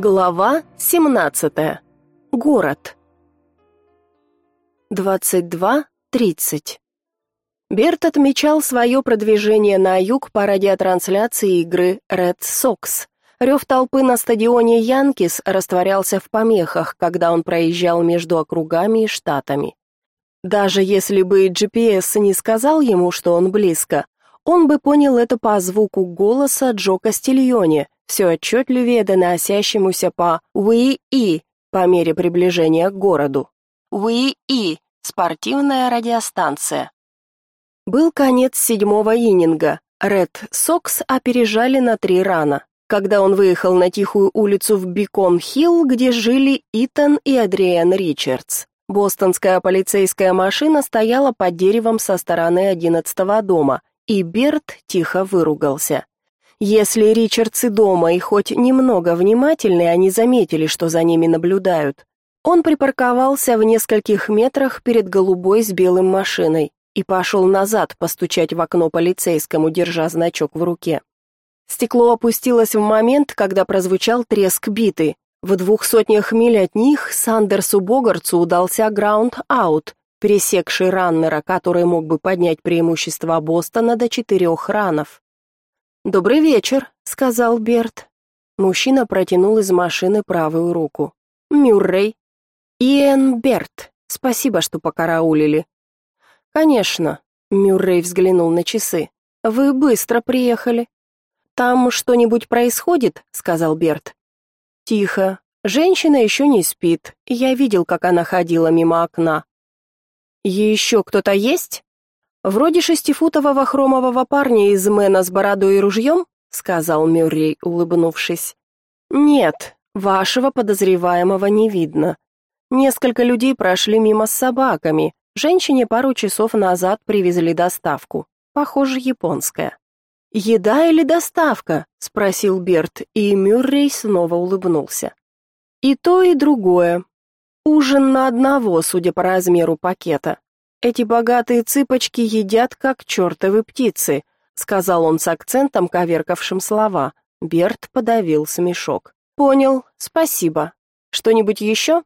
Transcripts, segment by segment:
Глава 17. Город. 22.30. Берт отмечал свое продвижение на юг по радиотрансляции игры Red Sox. Рев толпы на стадионе Янкис растворялся в помехах, когда он проезжал между округами и штатами. Даже если бы GPS не сказал ему, что он близко, он бы понял это по звуку голоса Джо Кастильоне – все отчетливее доносящемуся по «Уи-И» по мере приближения к городу. «Уи-И» — спортивная радиостанция. Был конец седьмого ининга. Ред Сокс опережали на три рана. Когда он выехал на тихую улицу в Бикон-Хилл, где жили Итан и Адриан Ричардс, бостонская полицейская машина стояла под деревом со стороны одиннадцатого дома, и Берт тихо выругался. Если Ричардсы дома и хоть немного внимательны, они заметили, что за ними наблюдают. Он припарковался в нескольких метрах перед голубой с белым машиной и пошел назад постучать в окно полицейскому, держа значок в руке. Стекло опустилось в момент, когда прозвучал треск биты. В двух сотнях миль от них Сандерсу Богарцу удался граунд-аут, пересекший раннера, который мог бы поднять преимущество Бостона до четырех ранов. «Добрый вечер», — сказал Берт. Мужчина протянул из машины правую руку. «Мюррей». «Иэн Берт. Спасибо, что покараулили». «Конечно», — Мюррей взглянул на часы. «Вы быстро приехали». «Там что-нибудь происходит?» — сказал Берт. «Тихо. Женщина еще не спит. Я видел, как она ходила мимо окна». «Еще кто-то есть?» «Вроде шестифутового хромового парня из Мэна с бородой и ружьем?» — сказал Мюррей, улыбнувшись. «Нет, вашего подозреваемого не видно. Несколько людей прошли мимо с собаками. Женщине пару часов назад привезли доставку. Похоже, японская». «Еда или доставка?» — спросил Берт, и Мюррей снова улыбнулся. «И то, и другое. Ужин на одного, судя по размеру пакета. Эти богатые цыпочки едят как чертовы птицы, сказал он с акцентом, коверкавшим слова. Берт подавил смешок. Понял, спасибо. Что-нибудь еще?»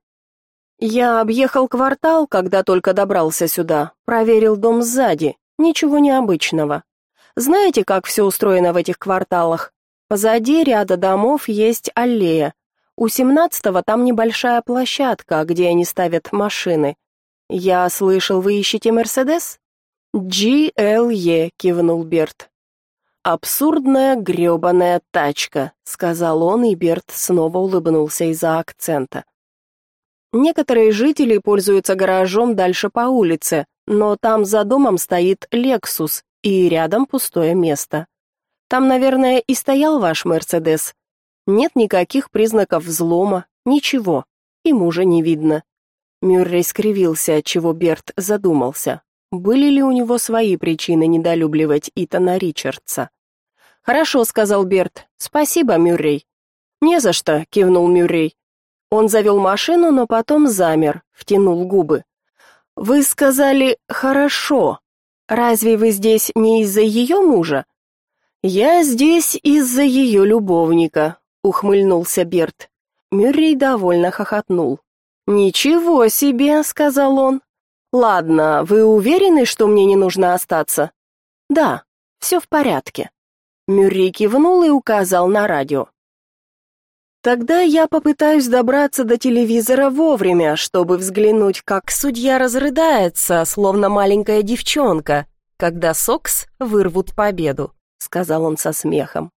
Я объехал квартал, когда только добрался сюда, проверил дом сзади. Ничего необычного. Знаете, как все устроено в этих кварталах? Позади ряда домов есть аллея. У семнадцатого там небольшая площадка, где они ставят машины. «Я слышал, вы ищете Мерседес?» «GLE», — кивнул Берт. «Абсурдная грёбаная тачка», — сказал он, и Берт снова улыбнулся из-за акцента. Некоторые жители пользуются гаражом дальше по улице, но там за домом стоит Lexus, и рядом пустое место. Там, наверное, и стоял ваш Мерседес. Нет никаких признаков взлома, ничего, и мужа не видно. Мюррей скривился, отчего Берт задумался. Были ли у него свои причины недолюбливать Итана Ричардса? «Хорошо», — сказал Берт. «Спасибо, Мюррей». «Не за что», — кивнул Мюррей. Он завел машину, но потом замер, втянул губы. «Вы сказали «хорошо». Разве вы здесь не из-за ее мужа?» «Я здесь из-за ее любовника», — ухмыльнулся Берт. Мюррей довольно хохотнул. «Ничего себе», — сказал он. «Ладно, вы уверены, что мне не нужно остаться?» «Да, все в порядке». Мюррей кивнул и указал на радио. «Тогда я попытаюсь добраться до телевизора вовремя, чтобы взглянуть, как судья разрыдается, словно маленькая девчонка, когда Сокс вырвут победу», — сказал он со смехом.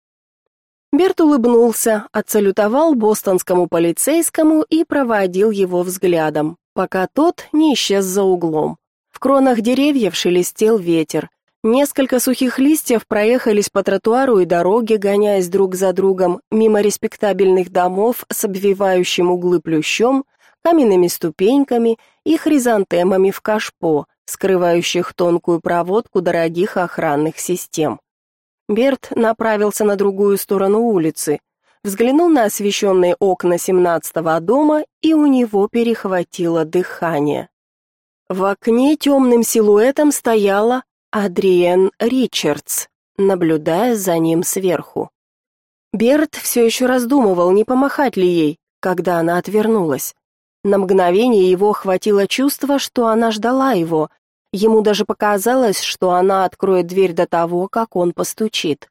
Берт улыбнулся, отсалютовал бостонскому полицейскому и проводил его взглядом, пока тот не исчез за углом. В кронах деревьев шелестел ветер. Несколько сухих листьев проехались по тротуару и дороге, гоняясь друг за другом, мимо респектабельных домов с обвивающим углы плющом, каменными ступеньками и хризантемами в кашпо, скрывающих тонкую проводку дорогих охранных систем. Берт направился на другую сторону улицы, взглянул на освещенные окна семнадцатого дома, и у него перехватило дыхание. В окне темным силуэтом стояла Адриен Ричардс, наблюдая за ним сверху. Берт все еще раздумывал, не помахать ли ей, когда она отвернулась. На мгновение его охватило чувство, что она ждала его. Ему даже показалось, что она откроет дверь до того, как он постучит.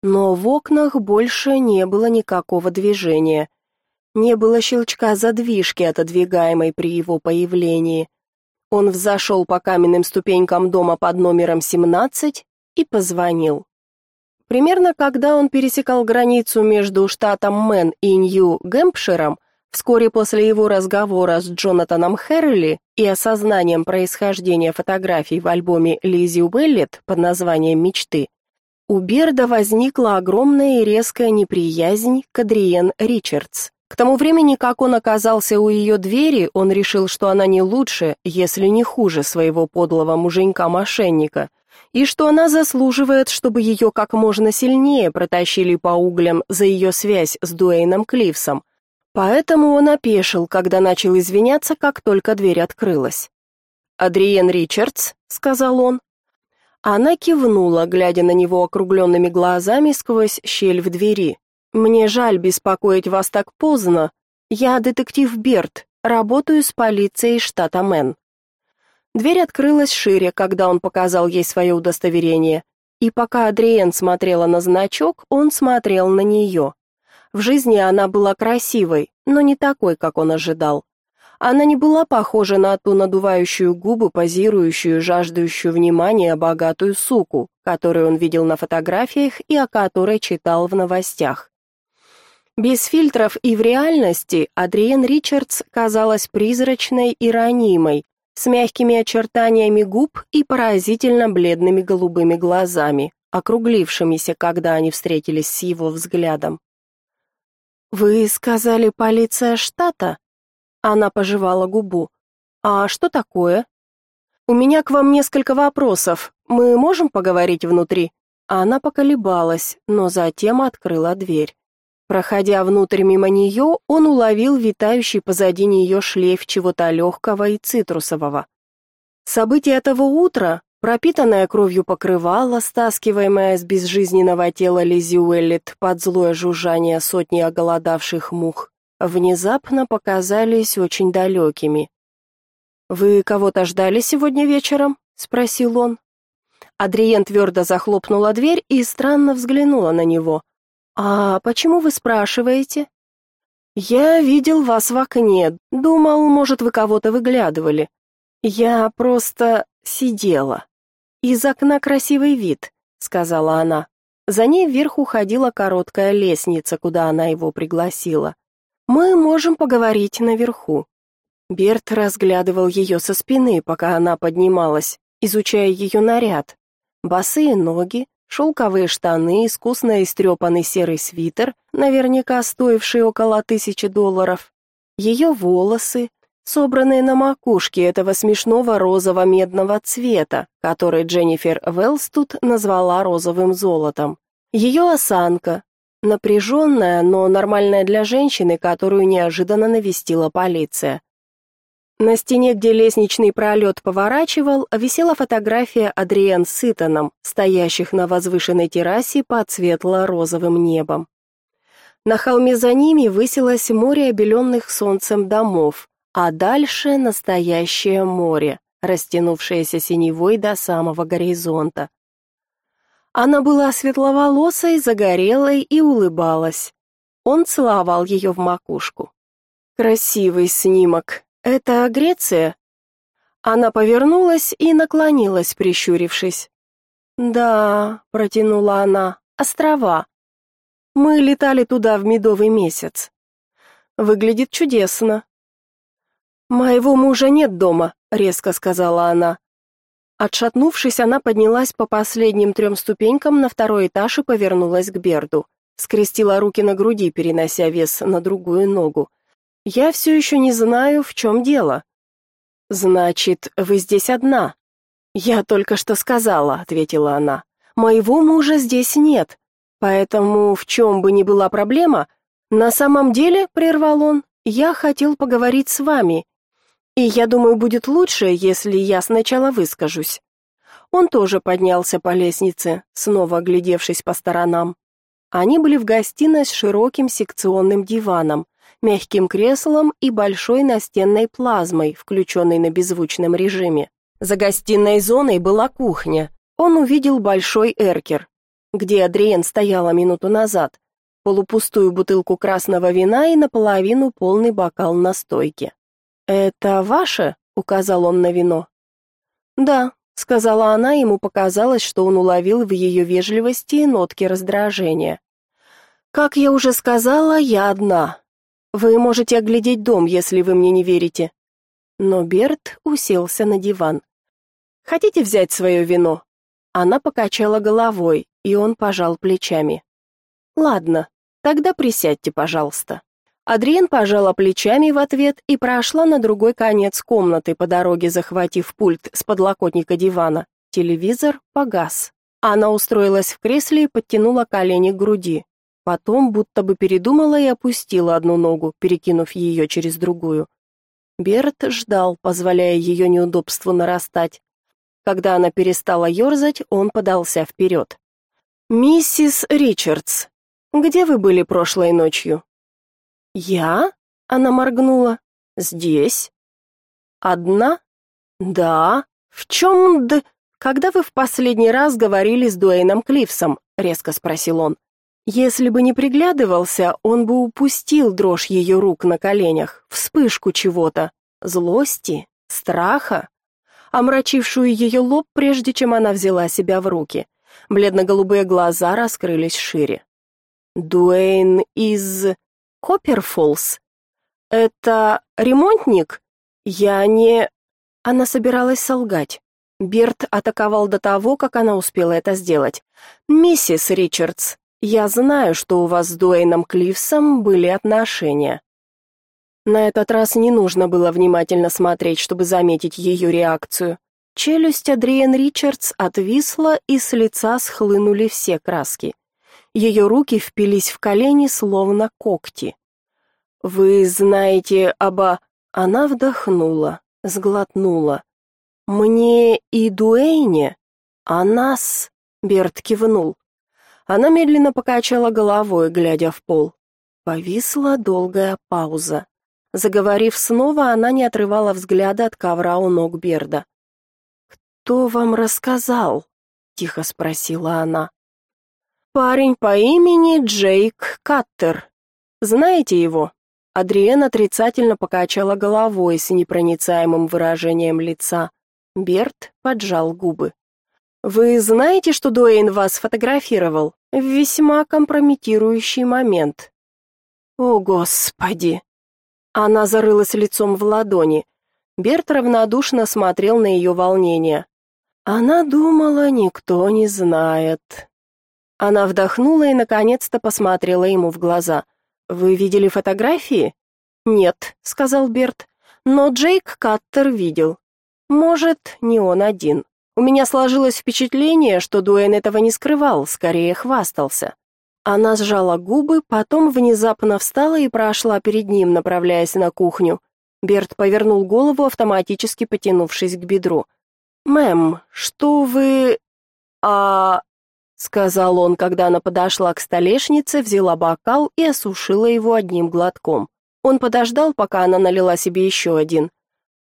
Но в окнах больше не было никакого движения. Не было щелчка задвижки, отодвигаемой при его появлении. Он взошел по каменным ступенькам дома под номером 17 и позвонил. Примерно когда он пересекал границу между штатом Мэн и Нью-Гэмпширом, вскоре после его разговора с Джонатаном Хэрли и осознанием происхождения фотографий в альбоме Лизи Уэллет под названием «Мечты», у Берда возникла огромная и резкая неприязнь к Адриен Ричардс. К тому времени, как он оказался у ее двери, он решил, что она не лучше, если не хуже своего подлого муженька-мошенника – и что она заслуживает, чтобы ее как можно сильнее протащили по углям за ее связь с Дуэйном Кливсом. Поэтому он опешил, когда начал извиняться, как только дверь открылась. «Адриен Ричардс», — сказал он. Она кивнула, глядя на него округленными глазами сквозь щель в двери. «Мне жаль беспокоить вас так поздно. Я детектив Берт, работаю с полицией штата Мэн». Дверь открылась шире, когда он показал ей свое удостоверение, и пока Адриен смотрела на значок, он смотрел на нее. В жизни она была красивой, но не такой, как он ожидал. Она не была похожа на ту надувающую губы, позирующую, жаждущую внимания богатую суку, которую он видел на фотографиях и о которой читал в новостях. Без фильтров и в реальности Адриен Ричардс казалась призрачной и ранимой, с мягкими очертаниями губ и поразительно бледными голубыми глазами, округлившимися, когда они встретились с его взглядом. «Вы сказали полиция штата?» Она пожевала губу. «А что такое?» «У меня к вам несколько вопросов. Мы можем поговорить внутри?» Она поколебалась, но затем открыла дверь. Проходя внутрь мимо нее, он уловил витающий позади нее шлейф чего-то легкого и цитрусового. События этого утра, пропитанное кровью покрывало, стаскиваемое с безжизненного тела Лизи Уэллет под злое жужжание сотни оголодавших мух, внезапно показались очень далекими. «Вы кого-то ждали сегодня вечером?» — спросил он. Адриен твердо захлопнула дверь и странно взглянула на него — «А почему вы спрашиваете?» «Я видел вас в окне. Думал, может, вы кого-то выглядывали. Я просто сидела. Из окна красивый вид», — сказала она. За ней вверх уходила короткая лестница, куда она его пригласила. «Мы можем поговорить наверху». Берт разглядывал ее со спины, пока она поднималась, изучая ее наряд. Босые ноги, шелковые штаны, искусно истрепанный серый свитер, наверняка стоивший около тысячи долларов, ее волосы, собранные на макушке этого смешного розово-медного цвета, который Дженнифер Велс тут назвала розовым золотом. Ее осанка, напряженная, но нормальная для женщины, которую неожиданно навестила полиция. На стене, где лестничный пролет поворачивал, висела фотография Адриен с Итаном, стоящих на возвышенной террасе под светло-розовым небом. На холме за ними высилось море обеленных солнцем домов, а дальше настоящее море, растянувшееся синевой до самого горизонта. Она была светловолосой, загорелой и улыбалась. Он целовал ее в макушку. Красивый снимок, «Это Греция?» Она повернулась и наклонилась, прищурившись. «Да», — протянула она, — «острова. Мы летали туда в медовый месяц. Выглядит чудесно». «Моего мужа нет дома», — резко сказала она. Отшатнувшись, она поднялась по последним трем ступенькам на второй этаж и повернулась к Берду. Скрестила руки на груди, перенося вес на другую ногу. Я все еще не знаю, в чем дело. Значит, вы здесь одна? Я только что сказала, ответила она. Моего мужа здесь нет. Поэтому в чем бы ни была проблема, на самом деле, прервал он, я хотел поговорить с вами. И я думаю, будет лучше, если я сначала выскажусь. Он тоже поднялся по лестнице, снова оглядевшись по сторонам. Они были в гостиной с широким секционным диваном, мягким креслом и большой настенной плазмой, включенной на беззвучном режиме. За гостиной зоной была кухня. Он увидел большой эркер, где Адриен стояла минуту назад, полупустую бутылку красного вина и наполовину полный бокал на стойке. «Это ваше?» — указал он на вино. «Да», — сказала она, ему показалось, что он уловил в ее вежливости нотки раздражения. «Как я уже сказала, я одна. Вы можете оглядеть дом, если вы мне не верите». Но Берт уселся на диван. «Хотите взять свое вино?» Она покачала головой, и он пожал плечами. «Ладно, тогда присядьте, пожалуйста». Адриен пожала плечами в ответ и прошла на другой конец комнаты, по дороге захватив пульт с подлокотника дивана. Телевизор погас. Она устроилась в кресле и подтянула колени к груди. Потом будто бы передумала и опустила одну ногу, перекинув ее через другую. Берт ждал, позволяя ее неудобству нарастать. Когда она перестала ерзать, он подался вперед. «Миссис Ричардс, где вы были прошлой ночью?» «Я?» — она моргнула. «Здесь?» «Одна?» «Да. В чем д...» «Когда вы в последний раз говорили с Дуэйном Клифсом?» — резко спросил он. Если бы не приглядывался, он бы упустил дрожь ее рук на коленях, вспышку чего-то, злости, страха, омрачившую ее лоб, прежде чем она взяла себя в руки. Бледно-голубые глаза раскрылись шире. «Дуэйн из...» Копперфолс. Это ремонтник? Я не Она собиралась солгать. Берт атаковал до того, как она успела это сделать. Миссис Ричардс, я знаю, что у вас с Дуэйном Клифсом были отношения. На этот раз не нужно было внимательно смотреть, чтобы заметить ее реакцию. Челюсть Адриен Ричардс отвисла, и с лица схлынули все краски. Ее руки впились в колени, словно когти. «Вы знаете оба...» Она вдохнула, сглотнула. «Мне и Дуэйне? А нас?» Берт кивнул. Она медленно покачала головой, глядя в пол. Повисла долгая пауза. Заговорив снова, она не отрывала взгляда от ковра у ног Берда. «Кто вам рассказал?» — тихо спросила она. Парень по имени Джейк Каттер. Знаете его? Адриен отрицательно покачала головой с непроницаемым выражением лица. Берт поджал губы. Вы знаете, что Дуэйн вас фотографировал в весьма компрометирующий момент? О, господи. Она зарылась лицом в ладони. Берт равнодушно смотрел на ее волнение. Она думала, никто не знает. Она вдохнула и наконец-то посмотрела ему в глаза. Вы видели фотографии? Нет, сказал Берт. Но Джейк Каттер видел. Может, не он один. У меня сложилось впечатление, что Дуэн этого не скрывал, скорее хвастался. Она сжала губы, потом внезапно встала и прошла перед ним, направляясь на кухню. Берт повернул голову, автоматически потянувшись к бедру. «Мэм, что вы...» «А...» сказал он, когда она подошла к столешнице, взяла бокал и осушила его одним глотком. Он подождал, пока она налила себе еще один.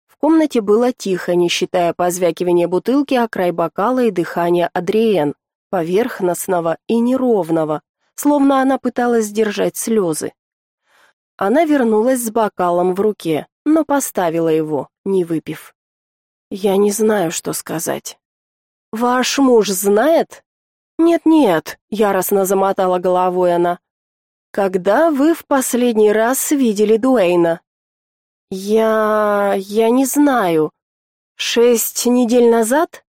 В комнате было тихо, не считая позвякивания бутылки о край бокала и дыхания Адриен, поверхностного и неровного, словно она пыталась сдержать слезы. Она вернулась с бокалом в руке, но поставила его, не выпив. «Я не знаю, что сказать». «Ваш муж знает?» «Нет-нет», — яростно замотала головой она. «Когда вы в последний раз видели Дуэйна?» «Я... я не знаю. Шесть недель назад?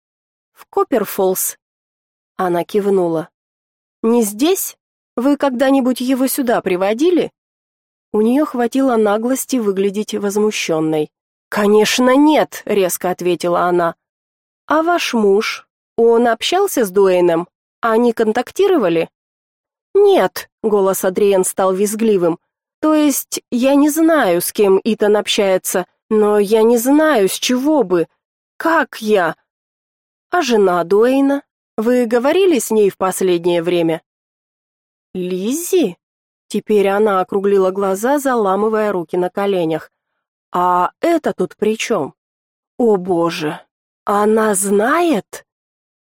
В Копперфоллс?» Она кивнула. «Не здесь? Вы когда-нибудь его сюда приводили?» У нее хватило наглости выглядеть возмущенной. «Конечно нет», — резко ответила она. «А ваш муж? Он общался с Дуэйном?» Они контактировали? Нет, голос Адриен стал визгливым. То есть, я не знаю, с кем Итан общается, но я не знаю, с чего бы. Как я? А жена Дуэйна? Вы говорили с ней в последнее время? Лиззи? Теперь она округлила глаза, заламывая руки на коленях. А это тут при чем? О, боже. Она знает?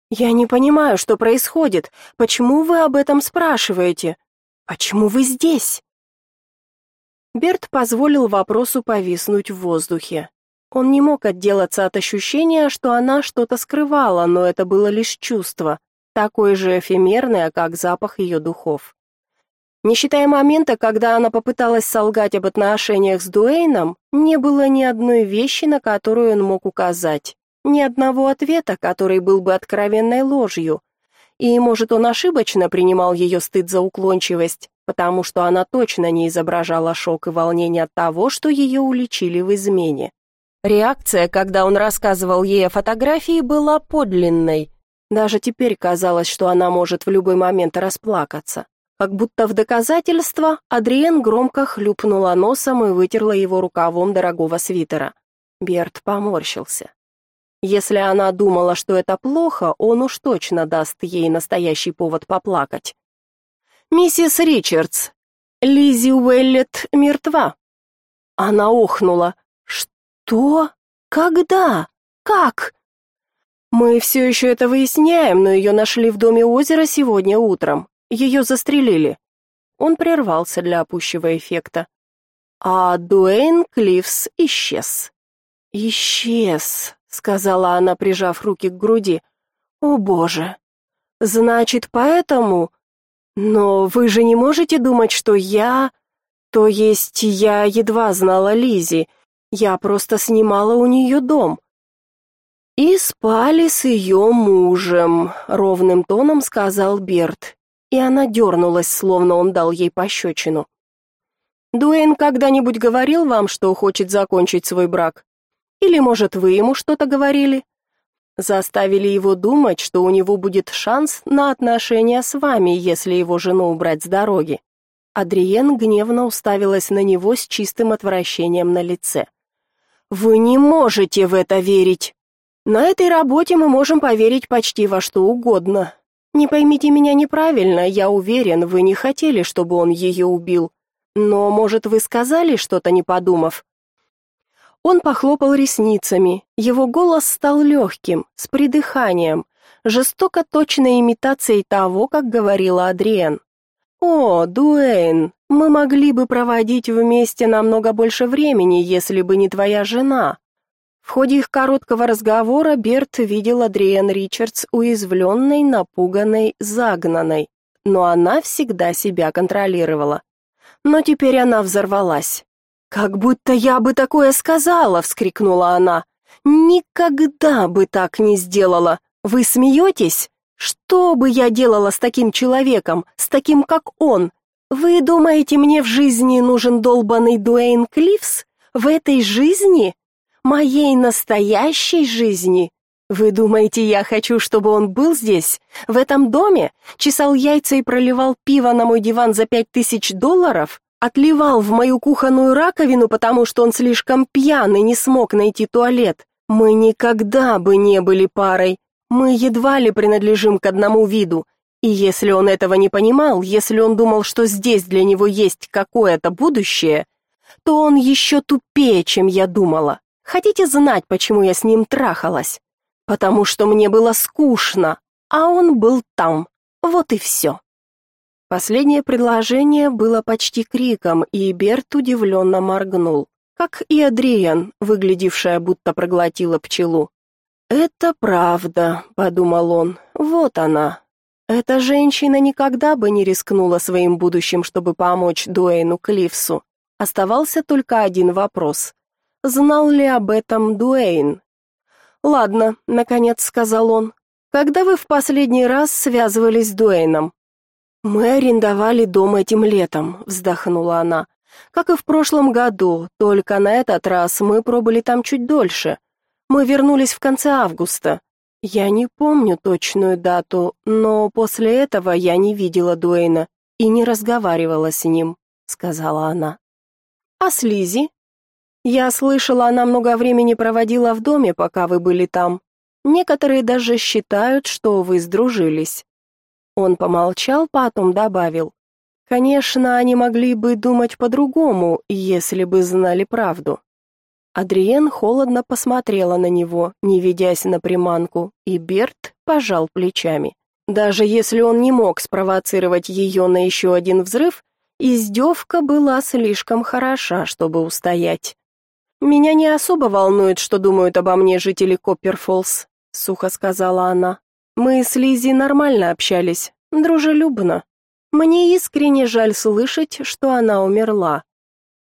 Я не понимаю, что происходит. Почему вы об этом спрашиваете? Почему вы здесь? Берт позволил вопросу повиснуть в воздухе. Он не мог отделаться от ощущения, что она что-то скрывала, но это было лишь чувство, такое же эфемерное, как запах ее духов. Не считая момента, когда она попыталась солгать об отношениях с Дуэйном, не было ни одной вещи, на которую он мог указать, ни одного ответа, который был бы откровенной ложью. И, может, он ошибочно принимал ее стыд за уклончивость, потому что она точно не изображала шок и волнение от того, что ее уличили в измене. Реакция, когда он рассказывал ей о фотографии, была подлинной. Даже теперь казалось, что она может в любой момент расплакаться. Как будто в доказательство, Адриен громко хлюпнула носом и вытерла его рукавом дорогого свитера. Берт поморщился. Если она думала, что это плохо, он уж точно даст ей настоящий повод поплакать. «Миссис Ричардс, Лизи Уэллет мертва». Она охнула. «Что? Когда? Как?» «Мы все еще это выясняем, но ее нашли в доме озера сегодня утром. Ее застрелили». Он прервался для пущего эффекта. А Дуэйн Клифс исчез. «Исчез», — сказала она, прижав руки к груди. «О, Боже! Значит, поэтому...» «Но вы же не можете думать, что я...» «То есть я едва знала Лизи, я просто снимала у нее дом». «И спали с ее мужем», — ровным тоном сказал Берт, и она дернулась, словно он дал ей пощечину. «Дуэйн когда-нибудь говорил вам, что хочет закончить свой брак? Или, может, вы ему что-то говорили?» Заставили его думать, что у него будет шанс на отношения с вами, если его жену убрать с дороги. Адриен гневно уставилась на него с чистым отвращением на лице. Вы не можете в это верить. На этой работе мы можем поверить почти во что угодно. Не поймите меня неправильно, я уверен, вы не хотели, чтобы он ее убил. Но, может, вы сказали что-то, не подумав? Он похлопал ресницами. Его голос стал легким, с придыханием, жестоко точной имитацией того, как говорила Адриен. «О, Дуэйн, мы могли бы проводить вместе намного больше времени, если бы не твоя жена». В ходе их короткого разговора Берт видел Адриен Ричардс уязвленной, напуганной, загнанной, но она всегда себя контролировала. Но теперь она взорвалась. «Как будто я бы такое сказала!» — вскрикнула она. «Никогда бы так не сделала! Вы смеетесь? Что бы я делала с таким человеком, с таким, как он? Вы думаете, мне в жизни нужен долбанный Дуэйн Клифс? В этой жизни? Моей настоящей жизни? Вы думаете, я хочу, чтобы он был здесь, в этом доме, чесал яйца и проливал пиво на мой диван за пять тысяч долларов? Отливал в мою кухонную раковину, потому что он слишком пьяный, не смог найти туалет. Мы никогда бы не были парой. Мы едва ли принадлежим к одному виду, и если он этого не понимал, если он думал, что здесь для него есть какое-то будущее, то он еще тупее, чем я думала. Хотите знать, почему я с ним трахалась? Потому что мне было скучно, а он был там. Вот и все. Последнее предложение было почти криком, и Берт удивленно моргнул, как и Адриан, выглядевшая будто проглотила пчелу. «Это правда», — подумал он, — «вот она». Эта женщина никогда бы не рискнула своим будущим, чтобы помочь Дуэйну Клифсу. Оставался только один вопрос. Знал ли об этом Дуэйн? «Ладно», — наконец сказал он. «Когда вы в последний раз связывались с Дуэйном?» «Мы арендовали дом этим летом», — вздохнула она. «Как и в прошлом году, только на этот раз мы пробыли там чуть дольше. Мы вернулись в конце августа. Я не помню точную дату, но после этого я не видела Дуэйна и не разговаривала с ним, сказала она. А с Лизи? Я слышала, она много времени проводила в доме, пока вы были там. Некоторые даже считают, что вы сдружились. Он помолчал, потом добавил: Конечно, они могли бы думать по-другому, если бы знали правду. Адриен холодно посмотрела на него, не ведясь на приманку, и Берт пожал плечами. Даже если он не мог спровоцировать ее на еще один взрыв, издевка была слишком хороша, чтобы устоять. «Меня не особо волнует, что думают обо мне жители Копперфоллс», — сухо сказала она. «Мы с Лизи нормально общались, дружелюбно. Мне искренне жаль слышать, что она умерла.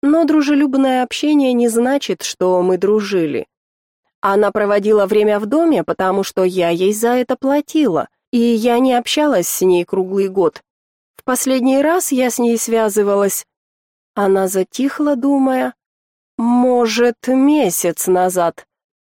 Но дружелюбное общение не значит, что мы дружили. Она проводила время в доме, потому что я ей за это платила, и я не общалась с ней круглый год. В последний раз я с ней связывалась. Она затихла, думая, может, месяц назад.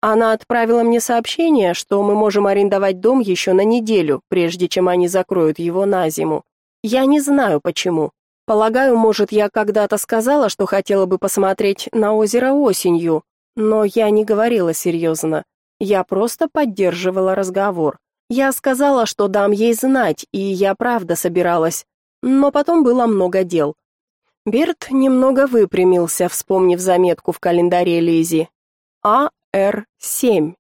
Она отправила мне сообщение, что мы можем арендовать дом еще на неделю, прежде чем они закроют его на зиму. Я не знаю почему. Полагаю, может, я когда-то сказала, что хотела бы посмотреть на озеро осенью, но я не говорила серьезно. Я просто поддерживала разговор. Я сказала, что дам ей знать, и я правда собиралась. Но потом было много дел. Берт немного выпрямился, вспомнив заметку в календаре Лизи. АР-7.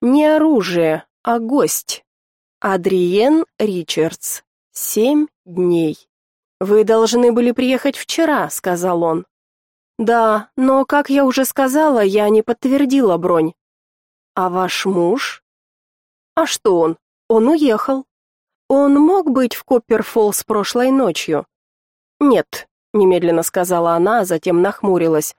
Не оружие, а гость. Адриен Ричардс. Семь дней. Вы должны были приехать вчера, сказал он. Да, но как я уже сказала, я не подтвердила бронь. А ваш муж? А что он? Он уехал. Он мог быть в Копперфоллс прошлой ночью. Нет, немедленно сказала она, а затем нахмурилась.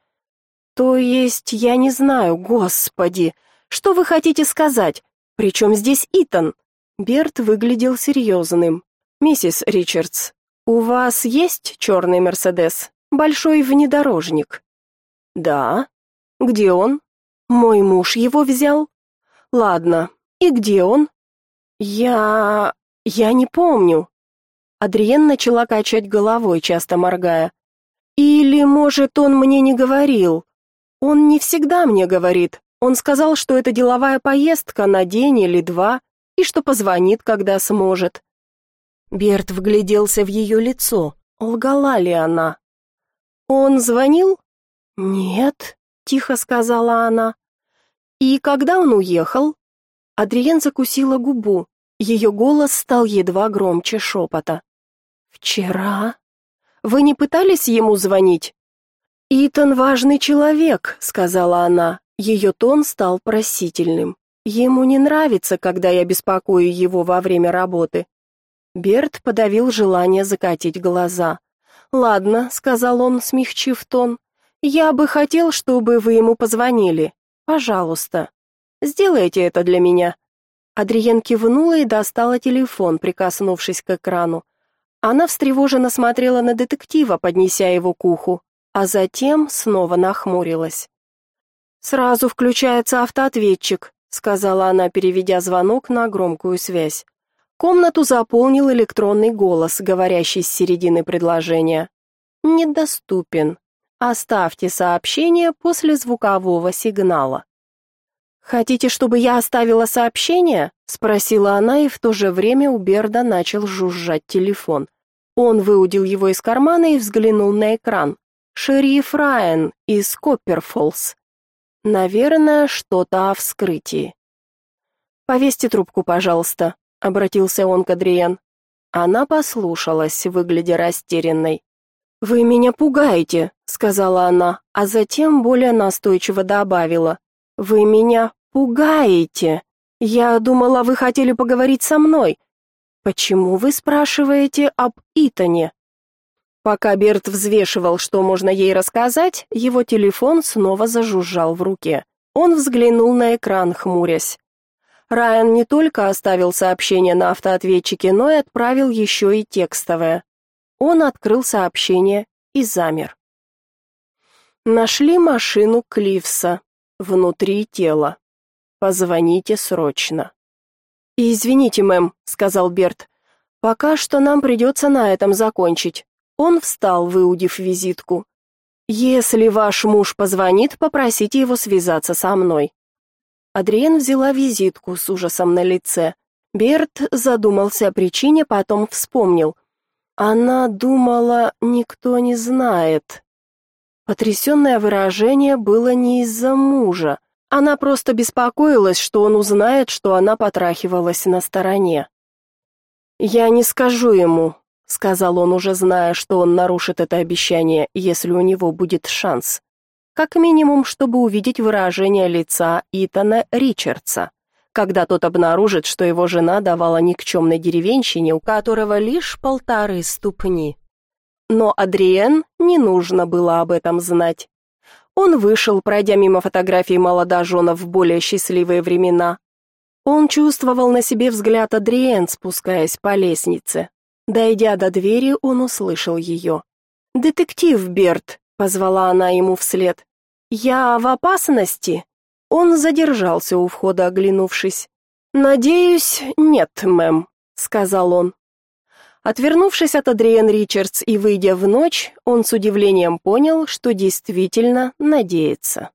То есть, я не знаю, господи, что вы хотите сказать? Причем здесь Итан? Берт выглядел серьезным. Миссис Ричардс, у вас есть черный Мерседес? Большой внедорожник? Да. Где он? Мой муж его взял. Ладно. И где он? Я я не помню. Адриен начала качать головой, часто моргая. Или, может, он мне не говорил? Он не всегда мне говорит. Он сказал, что это деловая поездка на день или два, и что позвонит, когда сможет. Берт вгляделся в ее лицо. Лгала ли она? Он звонил? Нет, тихо сказала она. И когда он уехал? Адриен закусила губу. Ее голос стал едва громче шепота. «Вчера? Вы не пытались ему звонить?» «Итан важный человек», — сказала она. Ее тон стал просительным. «Ему не нравится, когда я беспокою его во время работы». Берт подавил желание закатить глаза. «Ладно», — сказал он, смягчив тон. «Я бы хотел, чтобы вы ему позвонили. Пожалуйста. Сделайте это для меня». Адриен кивнула и достала телефон, прикоснувшись к экрану. Она встревоженно смотрела на детектива, поднеся его к уху, а затем снова нахмурилась. «Сразу включается автоответчик», — сказала она, переведя звонок на громкую связь. Комнату заполнил электронный голос, говорящий с середины предложения. «Недоступен. Оставьте сообщение после звукового сигнала». «Хотите, чтобы я оставила сообщение?» — спросила она, и в то же время у Берда начал жужжать телефон. Он выудил его из кармана и взглянул на экран. «Шериф Райан из Копперфоллс». «Наверное, что-то о вскрытии». «Повесьте трубку, пожалуйста», — обратился он к Адриен. Она послушалась, выглядя растерянной. «Вы меня пугаете», — сказала она, а затем более настойчиво добавила. «Вы меня пугаете. Я думала, вы хотели поговорить со мной. Почему вы спрашиваете об Итане? Пока Берт взвешивал, что можно ей рассказать, его телефон снова зажужжал в руке. Он взглянул на экран, хмурясь. Райан не только оставил сообщение на автоответчике, но и отправил еще и текстовое. Он открыл сообщение и замер. Нашли машину Клифса внутри тела. Позвоните срочно. «Извините, мэм», — сказал Берт. «Пока что нам придется на этом закончить». Он встал, выудив визитку. «Если ваш муж позвонит, попросите его связаться со мной». Адриен взяла визитку с ужасом на лице. Берт задумался о причине, потом вспомнил. Она думала, никто не знает. Потрясенное выражение было не из-за мужа. Она просто беспокоилась, что он узнает, что она потрахивалась на стороне. «Я не скажу ему», — сказал он, уже зная, что он нарушит это обещание, если у него будет шанс. Как минимум, чтобы увидеть выражение лица Итана Ричардса когда тот обнаружит, что его жена давала никчемной деревенщине, у которого лишь полторы ступни. Но Адриен не нужно было об этом знать. Он вышел, пройдя мимо фотографий молодоженов в более счастливые времена. Он чувствовал на себе взгляд Адриен, спускаясь по лестнице. Дойдя до двери, он услышал ее. «Детектив Берт», — позвала она ему вслед. «Я в опасности?» Он задержался у входа, оглянувшись. «Надеюсь, нет, мэм», — сказал он. Отвернувшись от Адриен Ричардс и выйдя в ночь, он с удивлением понял, что действительно надеется.